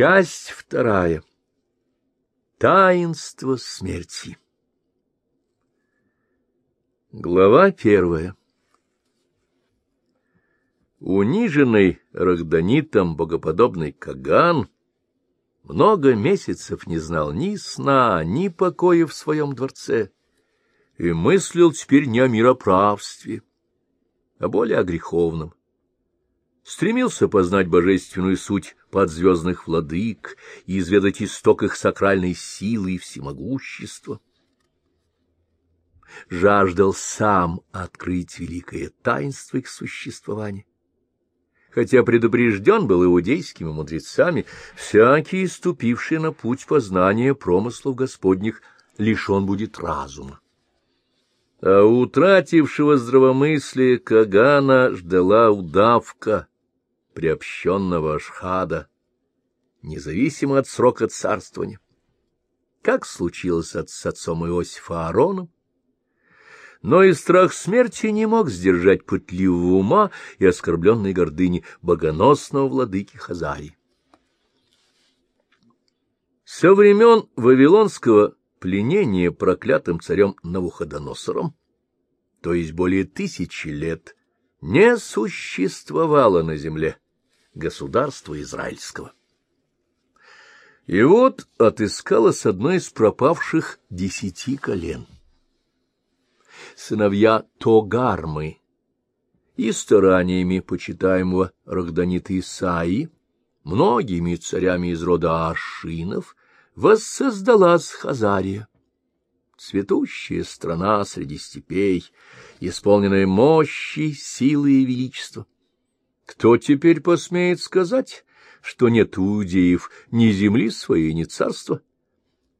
Часть вторая. Таинство смерти. Глава первая. Униженный Рахданитом богоподобный Каган много месяцев не знал ни сна, ни покоя в своем дворце, и мыслил теперь не о мироправстве, а более о греховном стремился познать божественную суть подзвездных владык и изведать исток их сакральной силы и всемогущества. Жаждал сам открыть великое таинство их существования. Хотя предупрежден был иудейскими мудрецами, всякий, ступивший на путь познания промыслов Господних, лишен будет разума. А утратившего здравомыслие Кагана ждала удавка, приобщенного Ашхада, независимо от срока царствования, как случилось с отцом Иосифа Аароном. Но и страх смерти не мог сдержать пытливого ума и оскорбленной гордыни богоносного владыки Хазарии. Со времен Вавилонского пленения проклятым царем Навуходоносором, то есть более тысячи лет, не существовало на земле государства израильского. И вот отыскалось одно из пропавших десяти колен. Сыновья Тогармы и стараниями почитаемого Рахданита Исаи, многими царями из рода Ашинов, воссоздалась Хазария цветущая страна среди степей, исполненная мощи, силы и величества. Кто теперь посмеет сказать, что нет у иудеев ни земли своей, ни царства?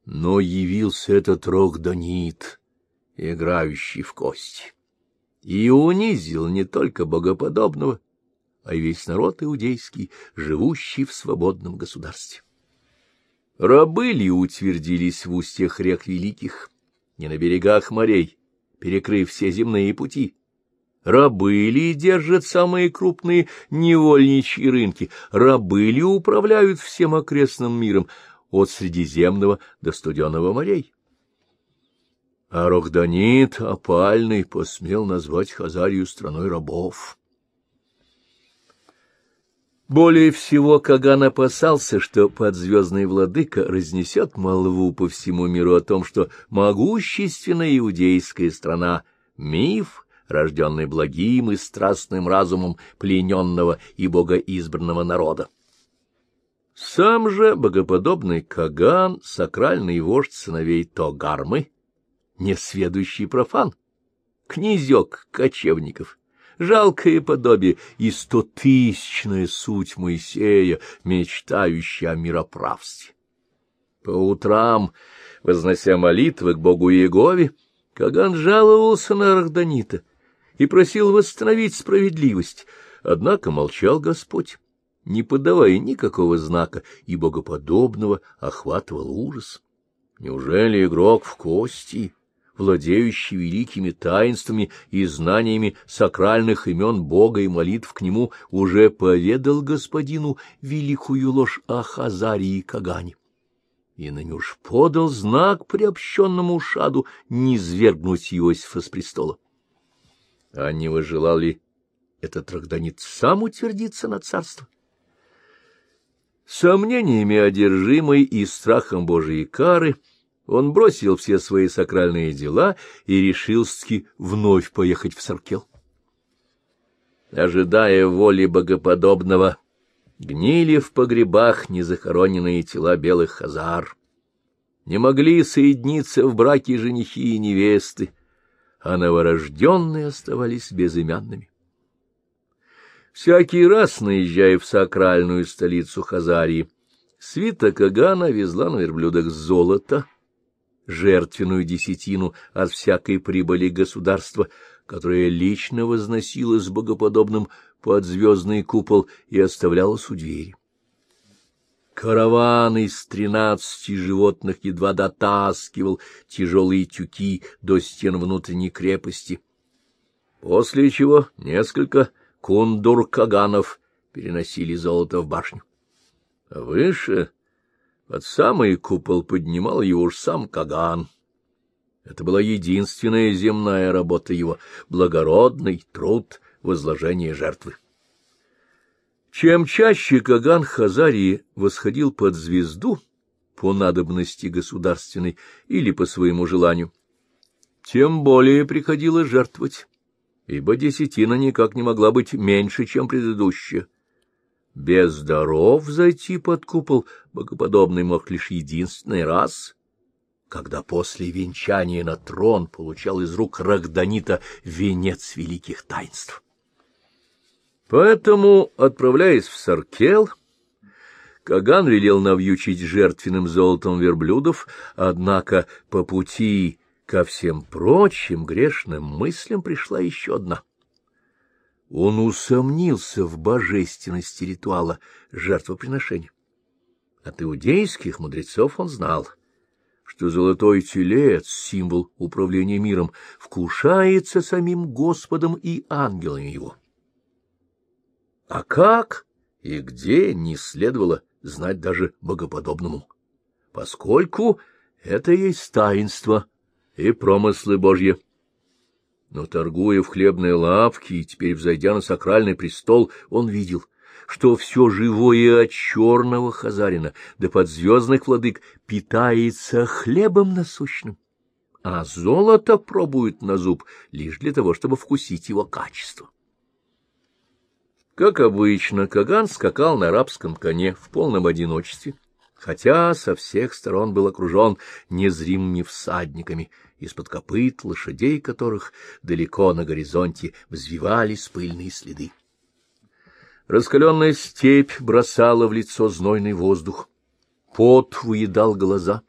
Но явился этот Рогданит, играющий в кости, и унизил не только богоподобного, а и весь народ иудейский, живущий в свободном государстве. Рабы ли утвердились в устьях рек великих, не на берегах морей, перекрыв все земные пути. Рабы ли держат самые крупные невольничьи рынки, рабы ли управляют всем окрестным миром от Средиземного до Студенного морей? А Рохданит опальный посмел назвать Хазарию страной рабов. Более всего Каган опасался, что подзвездный владыка разнесет молву по всему миру о том, что могущественная иудейская страна — миф, рожденный благим и страстным разумом плененного и богоизбранного народа. Сам же богоподобный Каган, сакральный вождь сыновей Тогармы, несведущий профан, князек кочевников, жалкое подобие и стотысячная суть Моисея, мечтающая о мироправстве. По утрам, вознося молитвы к Богу Иегове, Каган жаловался на Рахданита и просил восстановить справедливость, однако молчал Господь, не подавая никакого знака, и богоподобного охватывал ужас. Неужели игрок в кости владеющий великими таинствами и знаниями сакральных имен Бога и молитв к нему, уже поведал господину великую ложь о Хазарии и Кагане. И на уж подал знак приобщенному Шаду низвергнуть Иосифа с престола. А не выжелал ли этот Рахданит сам утвердиться на царство? Сомнениями одержимый и страхом Божией кары — он бросил все свои сакральные дела и решился вновь поехать в Саркел. Ожидая воли богоподобного, гнили в погребах незахороненные тела белых хазар. Не могли соединиться в браке женихи и невесты, а новорожденные оставались безымянными. Всякий раз, наезжая в сакральную столицу Хазарии, свита Кагана везла на верблюдах золото, жертвенную десятину от всякой прибыли государства, которое лично возносилось богоподобным под звездный купол и оставлялось у двери. Караван из тринадцати животных едва дотаскивал тяжелые тюки до стен внутренней крепости, после чего несколько кундур-каганов переносили золото в башню. А выше, под самый купол, поднимал его уж сам Каган. Это была единственная земная работа его — благородный труд возложения жертвы. Чем чаще Каган Хазарии восходил под звезду по надобности государственной или по своему желанию, тем более приходилось жертвовать, ибо десятина никак не могла быть меньше, чем предыдущая. Без даров зайти под купол богоподобный мог лишь единственный раз, когда после венчания на трон получал из рук Рагданита венец великих таинств. Поэтому, отправляясь в Саркел, Каган велел навьючить жертвенным золотом верблюдов, однако по пути ко всем прочим грешным мыслям пришла еще одна. Он усомнился в божественности ритуала жертвоприношения. От иудейских мудрецов он знал, что золотой телец, символ управления миром, вкушается самим Господом и ангелами его. А как и где не следовало знать даже богоподобному, поскольку это есть таинство и промыслы Божьи. Но, торгуя в хлебной лавке и теперь взойдя на сакральный престол, он видел, что все живое от черного хазарина до подзвездных владык питается хлебом насущным, а золото пробует на зуб лишь для того, чтобы вкусить его качество. Как обычно, Каган скакал на арабском коне в полном одиночестве, хотя со всех сторон был окружен незримыми всадниками, из-под копыт лошадей которых далеко на горизонте взвивались пыльные следы. Раскаленная степь бросала в лицо знойный воздух, пот выедал глаза,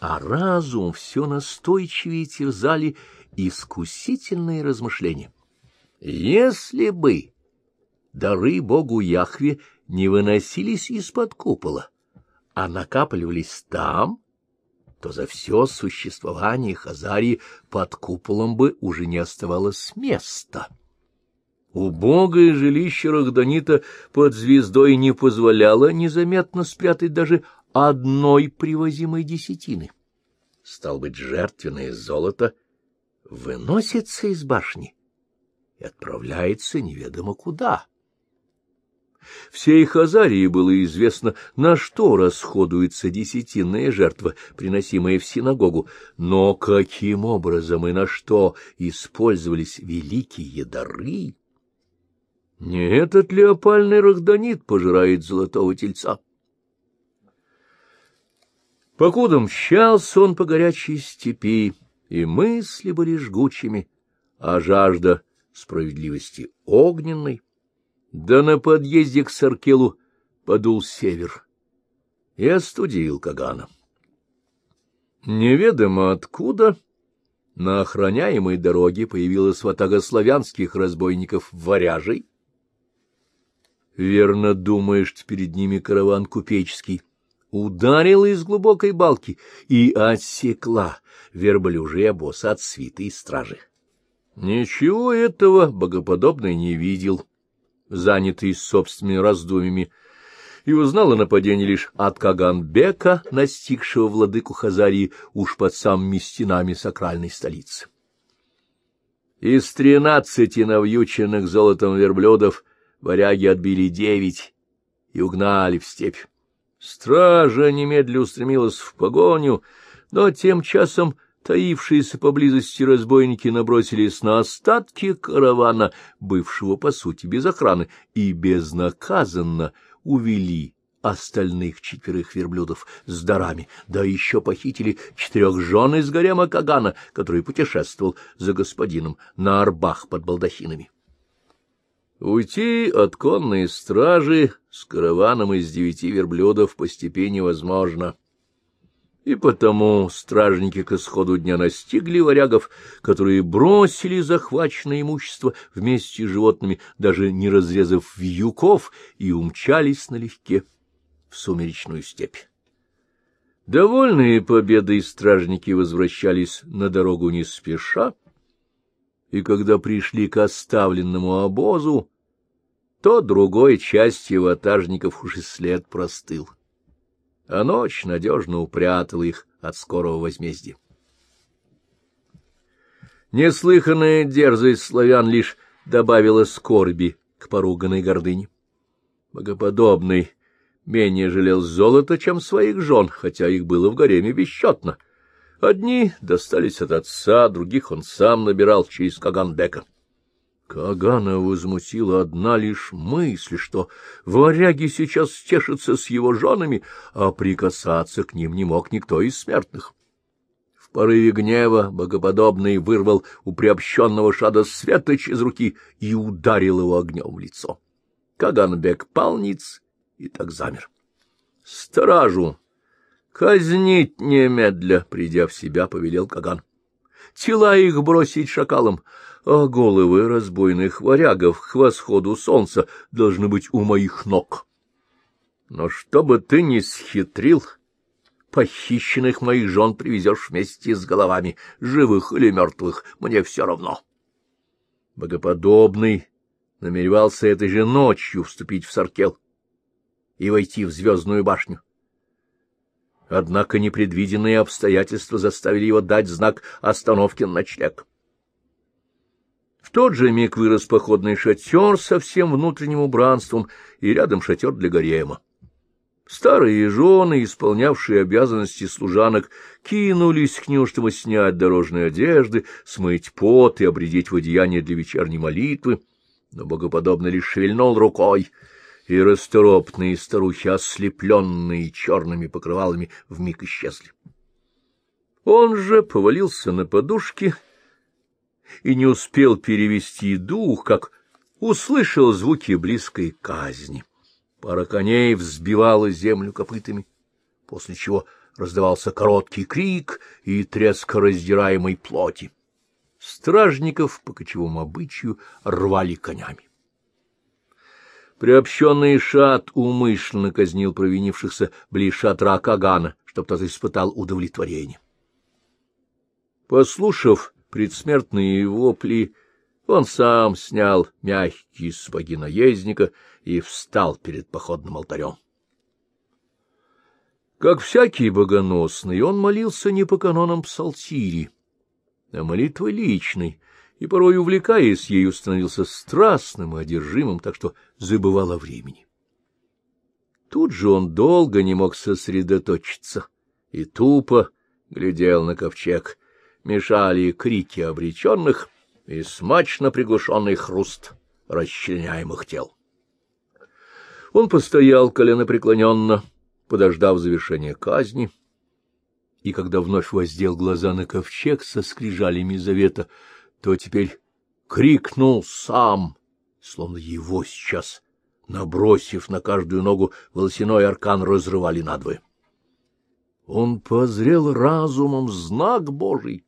а разум все настойчивее терзали искусительные размышления. Если бы дары богу Яхве не выносились из-под купола, а накапливались там, то за все существование Хазарии под куполом бы уже не оставалось места. Убогое жилище Рахданита под звездой не позволяло незаметно спрятать даже одной привозимой десятины. Стал быть, жертвенное золото выносится из башни и отправляется неведомо куда. Всей Хазарии было известно, на что расходуется десятинная жертва, приносимая в синагогу, но каким образом и на что использовались великие дары? Не этот ли опальный рахданит пожирает золотого тельца? Покуда мчался он по горячей степи, и мысли были жгучими, а жажда справедливости огненной, да на подъезде к Саркелу подул север и остудил Кагана. Неведомо откуда на охраняемой дороге появилась ватага славянских разбойников-варяжей. Верно думаешь, перед ними караван купеческий. Ударила из глубокой балки и отсекла верблюжий обоз от свиты и стражи. Ничего этого богоподобный не видел занятый собственными раздумьями, и узнал о нападении лишь от Каганбека, настигшего владыку Хазарии уж под самыми стенами сакральной столицы. Из тринадцати навьюченных золотом верблюдов варяги отбили девять и угнали в степь. Стража немедля устремилась в погоню, но тем часом таившиеся поблизости разбойники набросились на остатки каравана, бывшего, по сути, без охраны, и безнаказанно увели остальных четверых верблюдов с дарами, да еще похитили четырех жен из гарема Кагана, который путешествовал за господином на арбах под балдахинами. Уйти от конной стражи с караваном из девяти верблюдов по степи невозможно и потому стражники к исходу дня настигли варягов, которые бросили захваченное имущество вместе с животными, даже не разрезав вьюков, и умчались налегке в сумеречную степь. Довольные победой стражники возвращались на дорогу не спеша, и когда пришли к оставленному обозу, то другой части ватажников уж след простыл, а ночь надежно упрятала их от скорого возмездия. Неслыханная дерзость славян лишь добавила скорби к поруганной гордыне. Богоподобный менее жалел золота, чем своих жен, хотя их было в гареме бесчетно. Одни достались от отца, других он сам набирал через Каганбека. Кагана возмутила одна лишь мысль, что варяги сейчас стешатся с его женами, а прикасаться к ним не мог никто из смертных. В порыве гнева богоподобный вырвал у приобщенного шада светоч из руки и ударил его огнем в лицо. Каганбек пал ниц и так замер. — Стражу! Казнить немедля! — придя в себя, повелел Каган. — Тела их бросить шакалам, а головы разбойных варягов к восходу солнца должны быть у моих ног. Но чтобы ты не схитрил, — Похищенных моих жен привезешь вместе с головами, живых или мертвых, мне все равно. Богоподобный намеревался этой же ночью вступить в Саркел и войти в Звездную башню. Однако непредвиденные обстоятельства заставили его дать знак остановки на ночлег. В тот же миг вырос походный шатер со всем внутренним убранством и рядом шатер для гарема. Старые жены, исполнявшие обязанности служанок, кинулись к нему, чтобы снять дорожные одежды, смыть пот и обредить в одеяние для вечерней молитвы, но богоподобно лишь шевельнул рукой, и расторопные старухи, ослепленные черными покрывалами, вмиг исчезли. Он же повалился на подушки и не успел перевести дух, как услышал звуки близкой казни. Пара коней взбивала землю копытами, после чего раздавался короткий крик и треск раздираемой плоти. Стражников по кочевому обычаю рвали конями. Приобщенный шат умышленно казнил провинившихся близ шатра Кагана, чтоб тот испытал удовлетворение. Послушав предсмертные вопли, он сам снял мягкие сапоги наездника и встал перед походным алтарем. Как всякий богоносный, он молился не по канонам псалтири, а молитвой личной, и порой, увлекаясь ею, становился страстным и одержимым, так что забывал о времени. Тут же он долго не мог сосредоточиться и тупо глядел на ковчег. Мешали крики обреченных и смачно приглушенный хруст расчленяемых тел. Он постоял коленопреклоненно, подождав завершения казни, и когда вновь воздел глаза на ковчег со скрижалями завета, то теперь крикнул сам, словно его сейчас, набросив на каждую ногу волосяной аркан, разрывали надвое. Он позрел разумом знак Божий,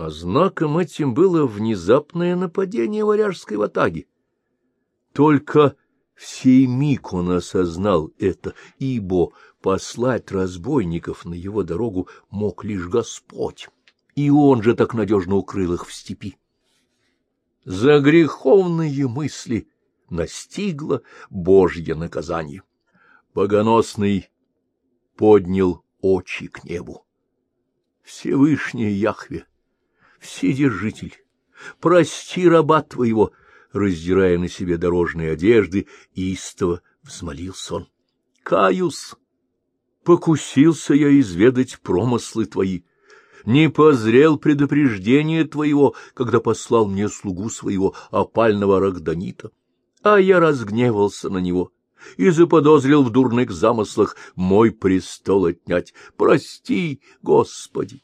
а знаком этим было внезапное нападение варяжской ватаги. Только в сей миг он осознал это, ибо послать разбойников на его дорогу мог лишь Господь, и он же так надежно укрыл их в степи. За греховные мысли настигло Божье наказание. Богоносный поднял очи к небу. Всевышний Яхве, Вседержитель, прости раба твоего, раздирая на себе дорожные одежды, истово взмолился он. Каюс, покусился я изведать промыслы твои, не позрел предупреждение твоего, когда послал мне слугу своего опального Рогданита, а я разгневался на него и заподозрил в дурных замыслах мой престол отнять. Прости, Господи!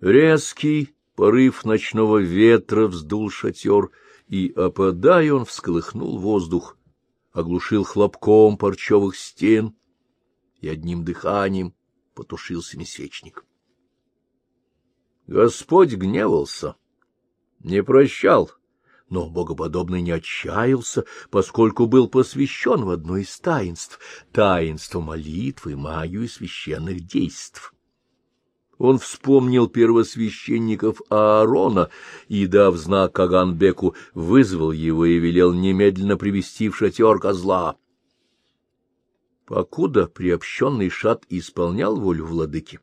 Резкий порыв ночного ветра вздул шатер, и, опадая, он всколыхнул воздух, оглушил хлопком парчевых стен и одним дыханием потушил семисвечник. Господь гневался, не прощал, но богоподобный не отчаялся, поскольку был посвящен в одно из таинств — таинство молитвы, магию священных действий. Он вспомнил первосвященников Аарона и, дав знак Аганбеку, вызвал его и велел немедленно привести в шатер козла. Покуда приобщенный шат исполнял волю владыки,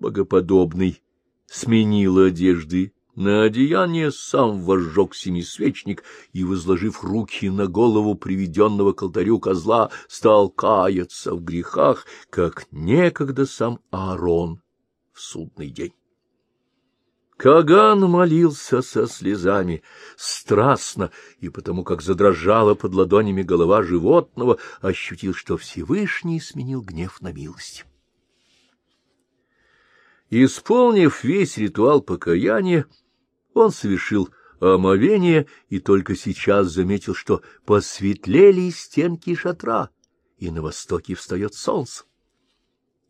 богоподобный сменил одежды на одеяние, сам возжег семисвечник и, возложив руки на голову приведенного к алтарю козла, стал каяться в грехах, как некогда сам Аарон в судный день. Каган молился со слезами, страстно, и потому как задрожала под ладонями голова животного, ощутил, что Всевышний сменил гнев на милость. Исполнив весь ритуал покаяния, он совершил омовение и только сейчас заметил, что посветлели стенки шатра, и на востоке встает солнце.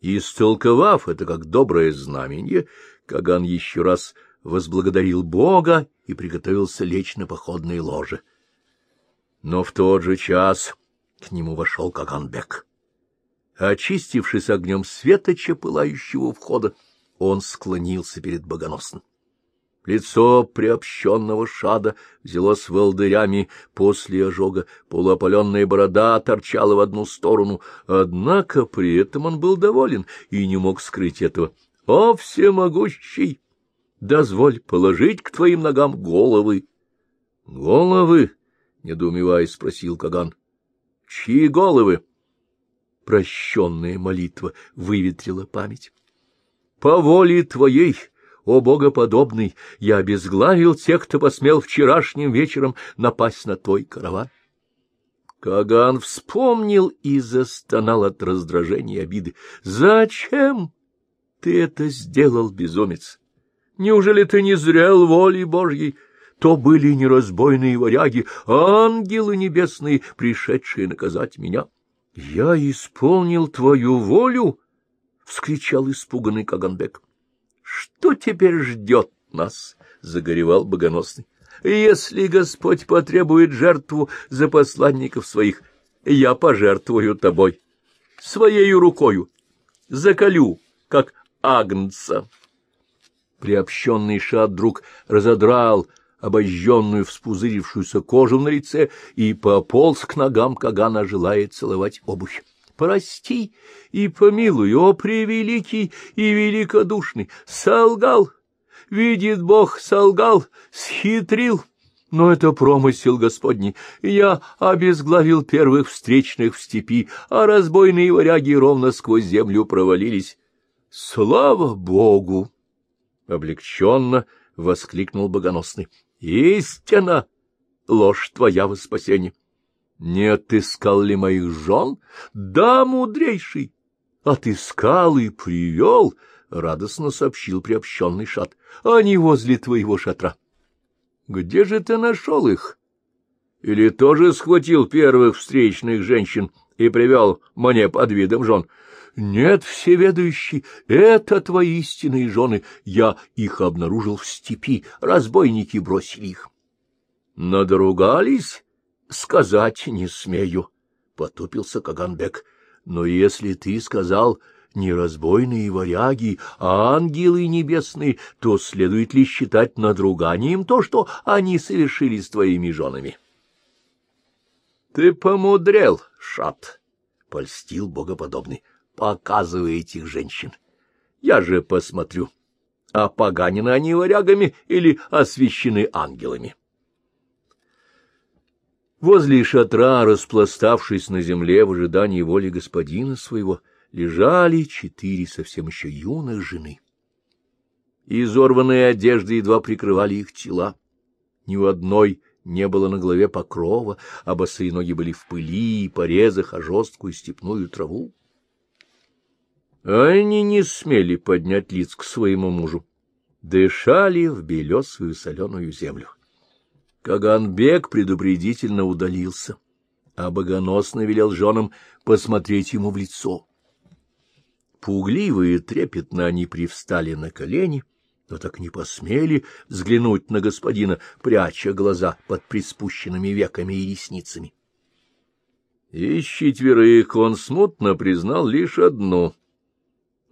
Истолковав это как доброе знамение, Каган еще раз возблагодарил Бога и приготовился лечь на походное ложе. Но в тот же час к нему вошел Каганбек. Очистившись огнем светоча, пылающего входа, он склонился перед богоносным. Лицо приобщенного шада взялось волдырями после ожога, полуопаленная борода торчала в одну сторону, однако при этом он был доволен и не мог скрыть этого. — О, всемогущий! Дозволь положить к твоим ногам головы. — Головы? — недоумевая спросил Каган. — Чьи головы? Прощенная молитва выветрила память. — По воле твоей! — о богоподобный, я обезглавил тех, кто посмел вчерашним вечером напасть на твой караван. Каган вспомнил и застонал от раздражения и обиды. — Зачем ты это сделал, безумец? Неужели ты не зрел воли Божьей? То были не разбойные варяги, а ангелы небесные, пришедшие наказать меня. — Я исполнил твою волю! — вскричал испуганный Каганбек. Что теперь ждет нас? — загоревал богоносный. — Если Господь потребует жертву за посланников своих, я пожертвую тобой, своею рукою, заколю, как агнца. Приобщенный шат вдруг разодрал обожженную вспузырившуюся кожу на лице и пополз к ногам Кагана, желая целовать обувь прости и помилуй, о превеликий и великодушный, солгал, видит Бог, солгал, схитрил, но это промысел Господний. Я обезглавил первых встречных в степи, а разбойные варяги ровно сквозь землю провалились. Слава Богу! Облегченно воскликнул богоносный. Истина! Ложь твоя во спасение! Не отыскал ли моих жен? Да, мудрейший! Отыскал и привел, — радостно сообщил приобщенный шат. Они возле твоего шатра. Где же ты нашел их? Или тоже схватил первых встречных женщин и привел мне под видом жен? Нет, всеведущий, это твои истинные жены. Я их обнаружил в степи, разбойники бросили их. Надругались? Сказать не смею, — потупился Каганбек. — Но если ты сказал не разбойные варяги, а ангелы небесные, то следует ли считать надруганием то, что они совершили с твоими женами? — Ты помудрел, шат, — польстил богоподобный, — показывай этих женщин. Я же посмотрю, опоганены они варягами или освящены ангелами. — Возле шатра, распластавшись на земле в ожидании воли господина своего, лежали четыре совсем еще юных жены. Изорванные одежды едва прикрывали их тела. Ни у одной не было на голове покрова, а босые ноги были в пыли и порезах, о жесткую степную траву. Они не смели поднять лиц к своему мужу, дышали в белесую соленую землю. Каганбек предупредительно удалился, а богоносно велел женам посмотреть ему в лицо. Пугливые трепетно они привстали на колени, но так не посмели взглянуть на господина, пряча глаза под приспущенными веками и ресницами. Из четверых он смутно признал лишь одну.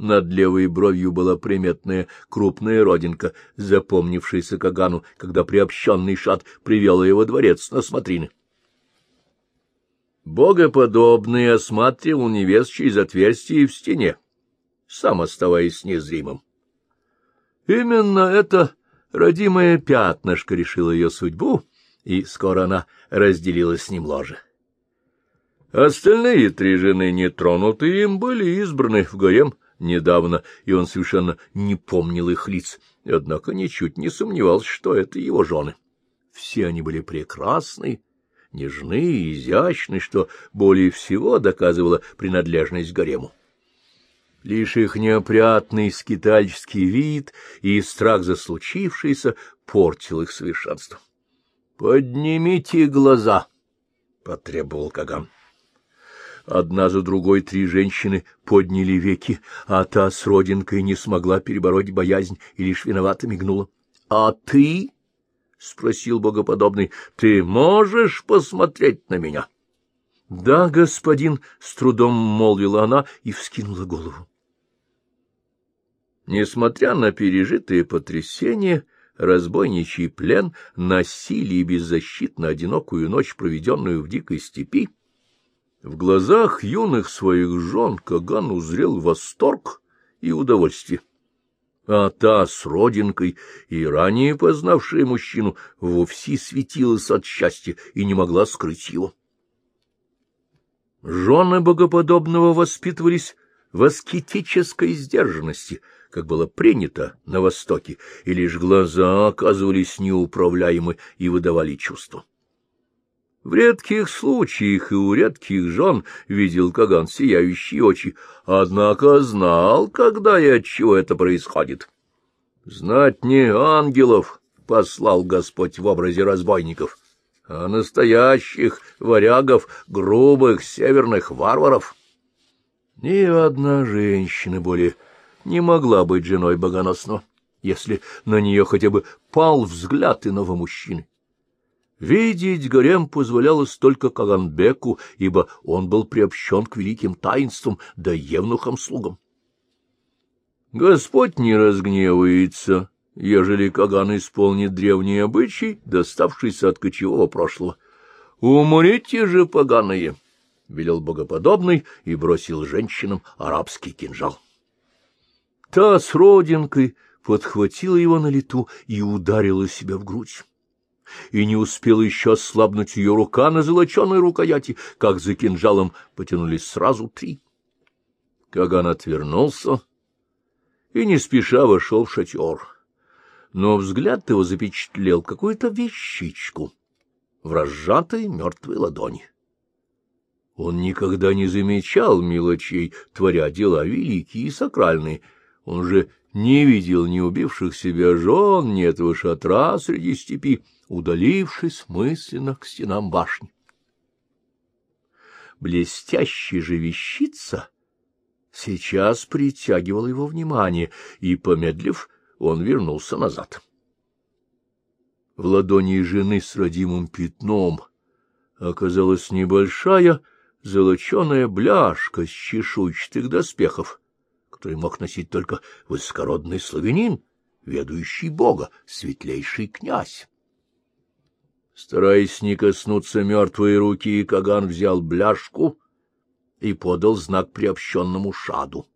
Над левой бровью была приметная крупная родинка, запомнившаяся Кагану, когда приобщенный шат привел его дворец на смотрины. Богоподобный осматривал невест через отверстие в стене, сам оставаясь незримым. Именно это родимое пятнышко решило ее судьбу, и скоро она разделилась с ним ложе. Остальные три жены, нетронутые им, были избраны в гарем недавно, и он совершенно не помнил их лиц, однако ничуть не сомневался, что это его жены. Все они были прекрасны, нежны и изящны, что более всего доказывало принадлежность гарему. Лишь их неопрятный скитальческий вид и страх за случившееся портил их совершенство. — Поднимите глаза! — потребовал Каган. Одна за другой три женщины подняли веки, а та с родинкой не смогла перебороть боязнь и лишь виновато мигнула. — А ты? — спросил богоподобный. — Ты можешь посмотреть на меня? — Да, господин, — с трудом молвила она и вскинула голову. Несмотря на пережитые потрясения, разбойничий плен, насилие и беззащитно одинокую ночь, проведенную в дикой степи, в глазах юных своих жен Каган узрел восторг и удовольствие. А та с родинкой и ранее познавшая мужчину вовсе светилась от счастья и не могла скрыть его. Жены богоподобного воспитывались в аскетической сдержанности, как было принято на Востоке, и лишь глаза оказывались неуправляемы и выдавали чувства. В редких случаях и у редких жен видел Каган сияющие очи, однако знал, когда и от чего это происходит. Знать не ангелов послал Господь в образе разбойников, а настоящих варягов, грубых северных варваров. Ни одна женщина более не могла быть женой богоносного, если на нее хотя бы пал взгляд иного мужчины. Видеть гарем позволялось только Каганбеку, ибо он был приобщен к великим таинствам да евнухам-слугам. Господь не разгневается, ежели Каган исполнит древний обычай, доставшийся от кочевого прошлого. «Умрите же, поганые!» — велел богоподобный и бросил женщинам арабский кинжал. Та с родинкой подхватила его на лету и ударила себя в грудь и не успела еще ослабнуть ее рука на золоченой рукояти, как за кинжалом потянулись сразу три. Каган отвернулся и не спеша вошел в шатер. Но взгляд его запечатлел какую-то вещичку в разжатой мертвой ладони. Он никогда не замечал мелочей, творя дела великие и сакральные. Он же не видел ни убивших себя жен, ни этого шатра среди степи, удалившись мысленно к стенам башни. Блестящая же вещица сейчас притягивала его внимание, и, помедлив, он вернулся назад. В ладони жены с родимым пятном оказалась небольшая золоченая бляшка с чешуйчатых доспехов, который мог носить только высокородный славянин, ведущий Бога, светлейший князь. Стараясь не коснуться мертвой руки, Каган взял бляшку и подал знак приобщенному шаду.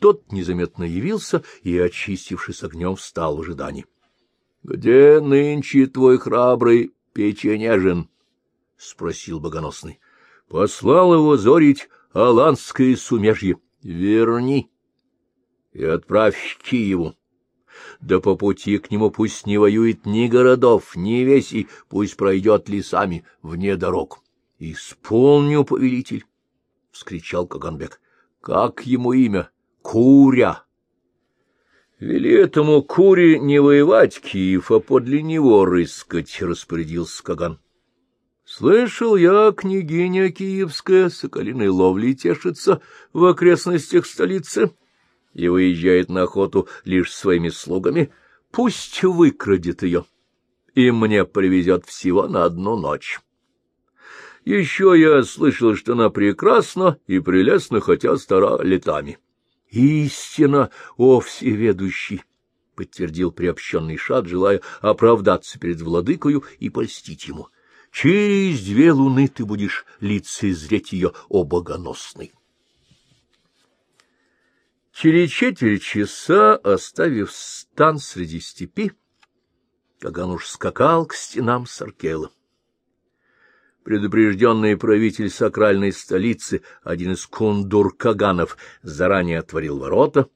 Тот незаметно явился и, очистившись огнем, встал в ожидании. — Где нынче твой храбрый печенежин? — спросил богоносный. — Послал его зорить Аланское сумежье. Верни и отправь Киеву. Да по пути к нему пусть не воюет ни городов, ни весей, пусть пройдет лесами вне дорог. — Исполню, повелитель! — вскричал Каганбек. — Как ему имя? Куря! — Вели этому Куре не воевать Киев, а подле него рыскать, — распорядился Каган. — Слышал я, княгиня киевская соколиной ловли тешится в окрестностях столицы. — и выезжает на охоту лишь своими слугами, пусть выкрадет ее, и мне привезет всего на одну ночь. Еще я слышал, что она прекрасна и прелестна, хотя стара летами. — Истина, о всеведущий! — подтвердил приобщенный шат, желая оправдаться перед владыкою и польстить ему. — Через две луны ты будешь лицезреть ее, о богоносный! Через четверть часа, оставив стан среди степи, Каган уж скакал к стенам Саркела. Предупрежденный правитель сакральной столицы, один из кундур-каганов, заранее отворил ворота,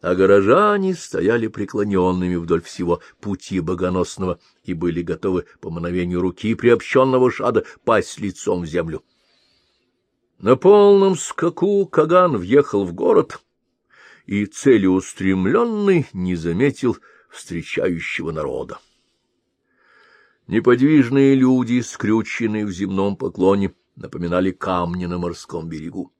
а горожане стояли преклоненными вдоль всего пути богоносного и были готовы по мановению руки приобщенного шада пасть лицом в землю. На полном скаку Каган въехал в город и целеустремленный не заметил встречающего народа. Неподвижные люди, скрюченные в земном поклоне, напоминали камни на морском берегу.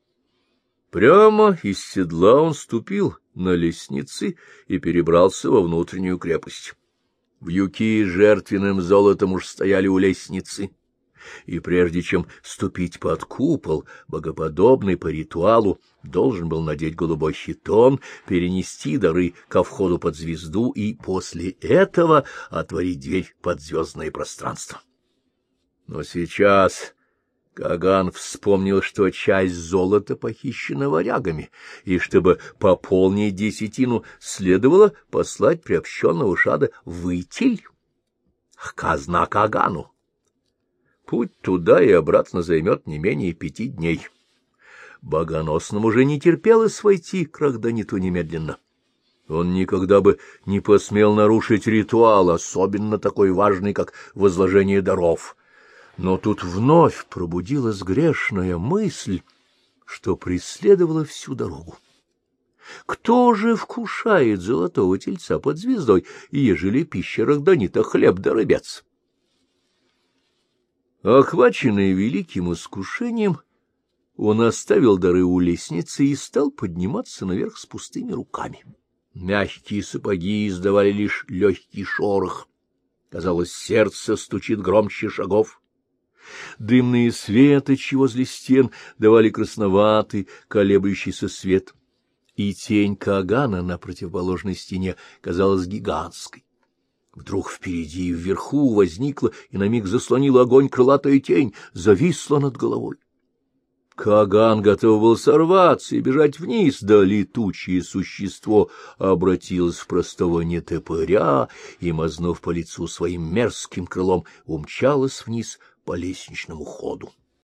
Прямо из седла он ступил на лестницы и перебрался во внутреннюю крепость. Вьюки жертвенным золотом уж стояли у лестницы, и прежде чем ступить под купол, богоподобный по ритуалу должен был надеть голубой хитон, перенести дары ко входу под звезду и после этого отворить дверь под звездное пространство. Но сейчас Каган вспомнил, что часть золота похищена варягами, и чтобы пополнить десятину, следовало послать приобщенного шада в Итиль, казна Кагану. Путь туда и обратно займет не менее пяти дней. Богоносному уже не терпелось войти к Рахданиту немедленно. Он никогда бы не посмел нарушить ритуал, особенно такой важный, как возложение даров. Но тут вновь пробудилась грешная мысль, что преследовала всю дорогу. Кто же вкушает золотого тельца под звездой, ежели пища Рахданита хлеб да рыбец? Охваченный великим искушением, он оставил дары у лестницы и стал подниматься наверх с пустыми руками. Мягкие сапоги издавали лишь легкий шорох. Казалось, сердце стучит громче шагов. Дымные светочи возле стен давали красноватый, колеблющийся свет, и тень Кагана на противоположной стене казалась гигантской. Вдруг впереди и вверху возникла и на миг заслонила огонь крылатая тень, зависла над головой. Каган готов был сорваться и бежать вниз, да летучее существо обратилось в простого нетопыря и, мазнув по лицу своим мерзким крылом, умчалось вниз по лестничному ходу.